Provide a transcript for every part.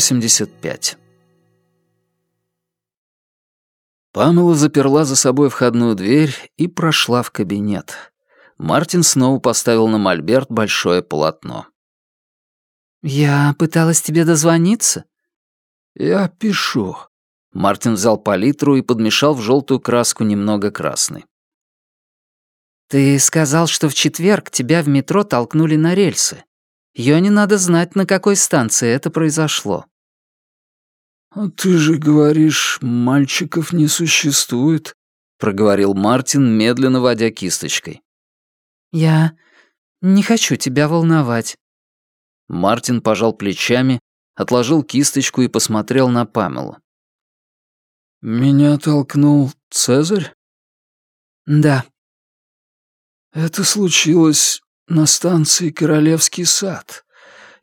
85. Памела заперла за собой входную дверь и прошла в кабинет. Мартин снова поставил на мольберт большое полотно. «Я пыталась тебе дозвониться?» «Я пишу». Мартин взял палитру и подмешал в желтую краску немного красной. «Ты сказал, что в четверг тебя в метро толкнули на рельсы. Йоне надо знать, на какой станции это произошло». «А ты же говоришь, мальчиков не существует», — проговорил Мартин, медленно водя кисточкой. «Я не хочу тебя волновать». Мартин пожал плечами, отложил кисточку и посмотрел на Памелу. «Меня толкнул Цезарь?» «Да». «Это случилось на станции Королевский сад.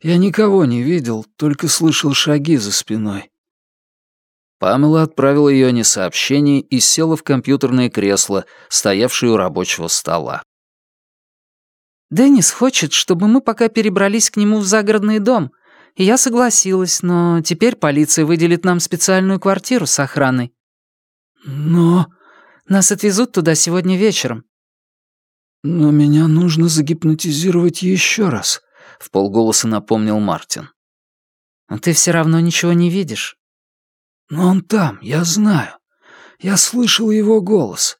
Я никого не видел, только слышал шаги за спиной». Памела отправила ее не сообщение и села в компьютерное кресло, стоявшее у рабочего стола. «Деннис хочет, чтобы мы пока перебрались к нему в загородный дом. И я согласилась, но теперь полиция выделит нам специальную квартиру с охраной». «Но...» «Нас отвезут туда сегодня вечером». «Но меня нужно загипнотизировать еще раз», — в полголоса напомнил Мартин. «Но ты все равно ничего не видишь». «Но он там, я знаю. Я слышал его голос».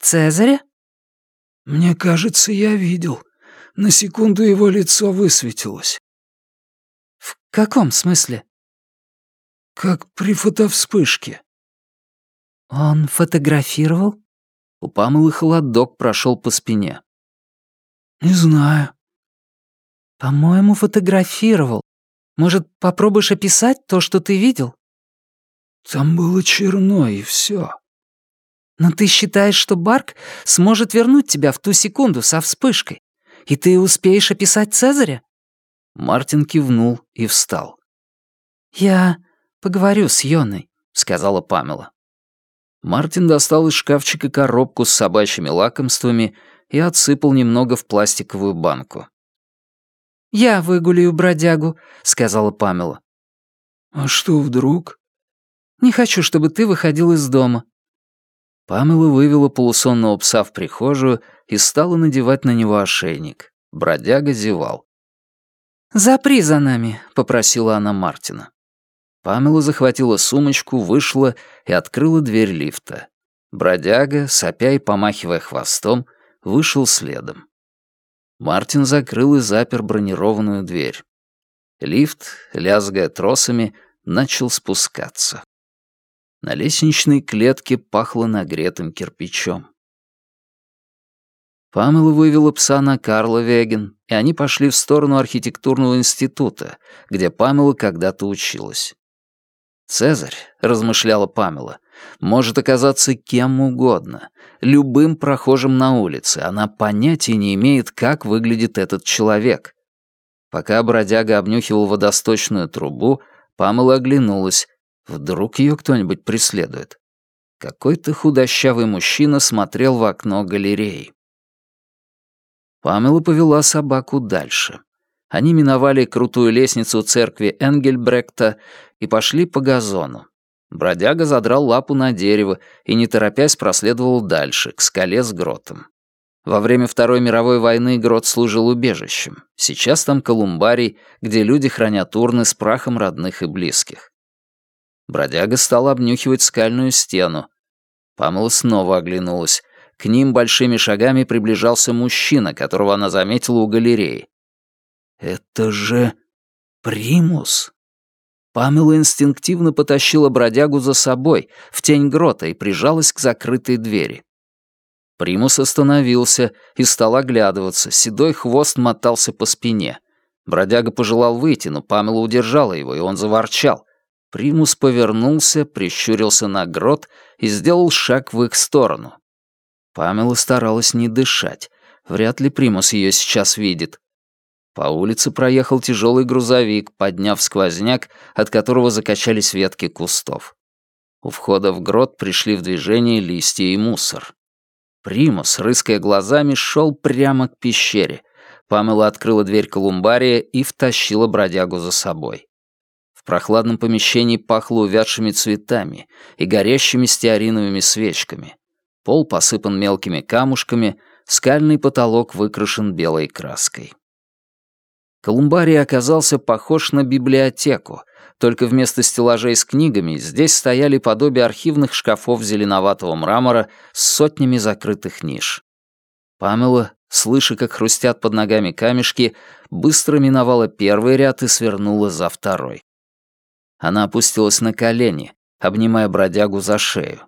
«Цезаря?» «Мне кажется, я видел. На секунду его лицо высветилось». «В каком смысле?» «Как при фотовспышке». «Он фотографировал?» У Памелы холодок прошел по спине. «Не знаю». «По-моему, фотографировал. Может, попробуешь описать то, что ты видел?» «Там было черно, и все. «Но ты считаешь, что Барк сможет вернуть тебя в ту секунду со вспышкой? И ты успеешь описать Цезаря?» Мартин кивнул и встал. «Я поговорю с Йоной», — сказала Памела. Мартин достал из шкафчика коробку с собачьими лакомствами и отсыпал немного в пластиковую банку. «Я выгуляю бродягу», — сказала Памела. «А что вдруг?» «Не хочу, чтобы ты выходил из дома». Памела вывела полусонного пса в прихожую и стала надевать на него ошейник. Бродяга зевал. «Запри за нами», — попросила она Мартина. Памела захватила сумочку, вышла и открыла дверь лифта. Бродяга, сопя и помахивая хвостом, вышел следом. Мартин закрыл и запер бронированную дверь. Лифт, лязгая тросами, начал спускаться. На лестничной клетке пахло нагретым кирпичом. Памела вывела пса на Карла Веген, и они пошли в сторону архитектурного института, где Памела когда-то училась. «Цезарь», — размышляла Памела, — «может оказаться кем угодно, любым прохожим на улице. Она понятия не имеет, как выглядит этот человек». Пока бродяга обнюхивал водосточную трубу, Памела оглянулась. Вдруг ее кто-нибудь преследует. Какой-то худощавый мужчина смотрел в окно галереи. Памела повела собаку дальше. Они миновали крутую лестницу церкви Энгельбректа и пошли по газону. Бродяга задрал лапу на дерево и, не торопясь, проследовал дальше, к скале с гротом. Во время Второй мировой войны грот служил убежищем. Сейчас там колумбарий, где люди хранят урны с прахом родных и близких. Бродяга стал обнюхивать скальную стену. Памела снова оглянулась. К ним большими шагами приближался мужчина, которого она заметила у галереи. «Это же примус!» Памела инстинктивно потащила бродягу за собой, в тень грота, и прижалась к закрытой двери. Примус остановился и стал оглядываться, седой хвост мотался по спине. Бродяга пожелал выйти, но Памела удержала его, и он заворчал. Примус повернулся, прищурился на грот и сделал шаг в их сторону. Памела старалась не дышать. Вряд ли Примус ее сейчас видит. По улице проехал тяжелый грузовик, подняв сквозняк, от которого закачались ветки кустов. У входа в грот пришли в движение листья и мусор. Примус, рыская глазами, шел прямо к пещере. Памела открыла дверь колумбария и втащила бродягу за собой. В прохладном помещении пахло увядшими цветами и горящими стеариновыми свечками. Пол посыпан мелкими камушками, скальный потолок выкрашен белой краской. Колумбарий оказался похож на библиотеку, только вместо стеллажей с книгами здесь стояли подобие архивных шкафов зеленоватого мрамора с сотнями закрытых ниш. Памела, слыша, как хрустят под ногами камешки, быстро миновала первый ряд и свернула за второй. Она опустилась на колени, обнимая бродягу за шею.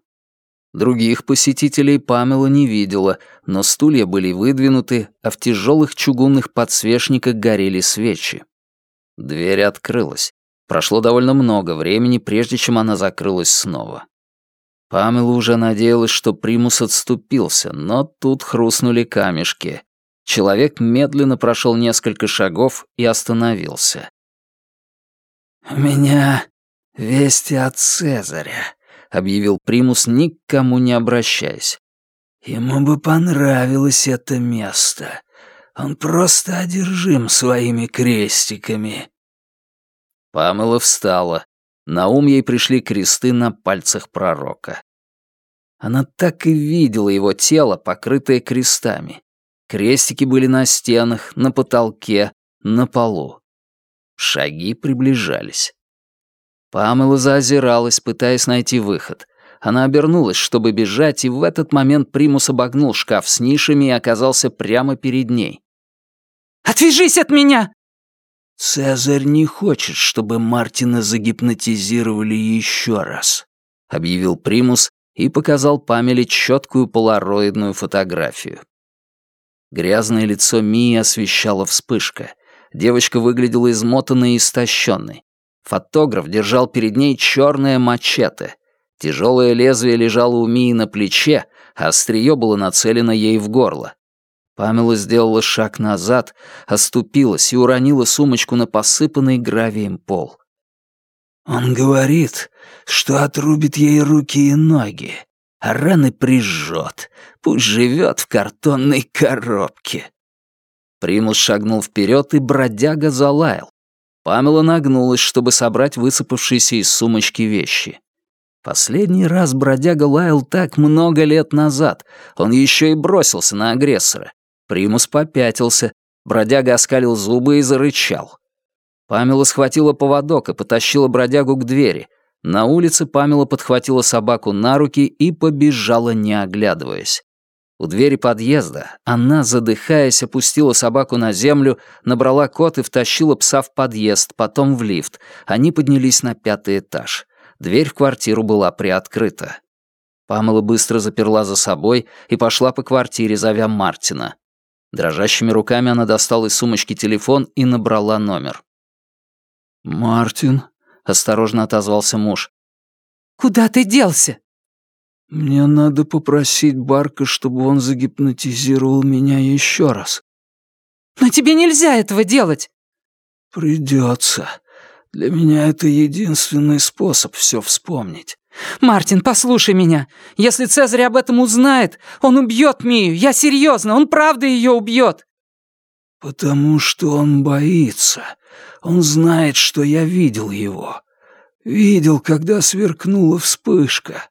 Других посетителей Памела не видела, но стулья были выдвинуты, а в тяжелых чугунных подсвечниках горели свечи. Дверь открылась. Прошло довольно много времени, прежде чем она закрылась снова. Памела уже надеялась, что примус отступился, но тут хрустнули камешки. Человек медленно прошел несколько шагов и остановился. «У меня вести от Цезаря», — объявил примус, никому не обращаясь. «Ему бы понравилось это место. Он просто одержим своими крестиками». Памела встала. На ум ей пришли кресты на пальцах пророка. Она так и видела его тело, покрытое крестами. Крестики были на стенах, на потолке, на полу. Шаги приближались. Памела заозиралась, пытаясь найти выход. Она обернулась, чтобы бежать, и в этот момент Примус обогнул шкаф с нишами и оказался прямо перед ней. «Отвяжись от меня!» «Цезарь не хочет, чтобы Мартина загипнотизировали еще раз», — объявил Примус и показал Памеле четкую полароидную фотографию. Грязное лицо Мии освещала вспышка. Девочка выглядела измотанной и истощенной. Фотограф держал перед ней черное мачете. Тяжелое лезвие лежало у Мии на плече, а острие было нацелено ей в горло. Памела сделала шаг назад, оступилась и уронила сумочку на посыпанный гравием пол. «Он говорит, что отрубит ей руки и ноги, а раны прижжет, пусть живет в картонной коробке». Примус шагнул вперед, и бродяга залаял. Памела нагнулась, чтобы собрать высыпавшиеся из сумочки вещи. Последний раз бродяга лаял так много лет назад. Он еще и бросился на агрессора. Примус попятился, бродяга оскалил зубы и зарычал. Памела схватила поводок и потащила бродягу к двери. На улице Памела подхватила собаку на руки и побежала, не оглядываясь. У двери подъезда она, задыхаясь, опустила собаку на землю, набрала кот и втащила пса в подъезд, потом в лифт. Они поднялись на пятый этаж. Дверь в квартиру была приоткрыта. Памела быстро заперла за собой и пошла по квартире, зовя Мартина. Дрожащими руками она достала из сумочки телефон и набрала номер. «Мартин», — осторожно отозвался муж. «Куда ты делся?» «Мне надо попросить Барка, чтобы он загипнотизировал меня еще раз». «Но тебе нельзя этого делать!» «Придется. Для меня это единственный способ все вспомнить». «Мартин, послушай меня. Если Цезарь об этом узнает, он убьет Мию. Я серьезно, он правда ее убьет». «Потому что он боится. Он знает, что я видел его. Видел, когда сверкнула вспышка.